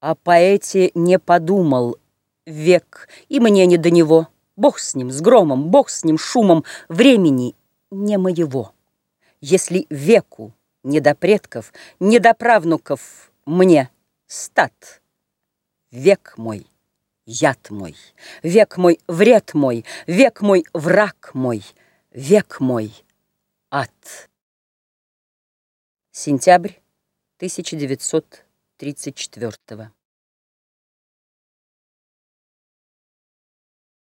О поэте не подумал век, и мне не до него. Бог с ним, с громом, бог с ним, шумом, времени не моего. Если веку не до предков, не до правнуков мне стат, век мой, яд мой, век мой, вред мой, век мой, враг мой, век мой, ад. Сентябрь 1934 года.